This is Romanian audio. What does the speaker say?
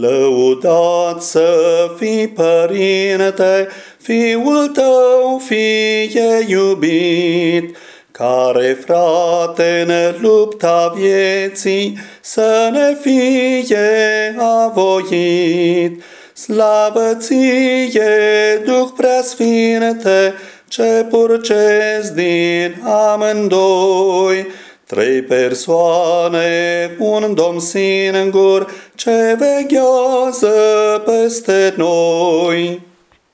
Lăudat să fii, Părinte, Fiul tău fie iubit, care, frate, în lupta vieții să ne fie avoit. Slavă ție, Duh preasfinte, ce purcezi din amândoi, Trei persoane, un domn singur, ce veghează peste noi.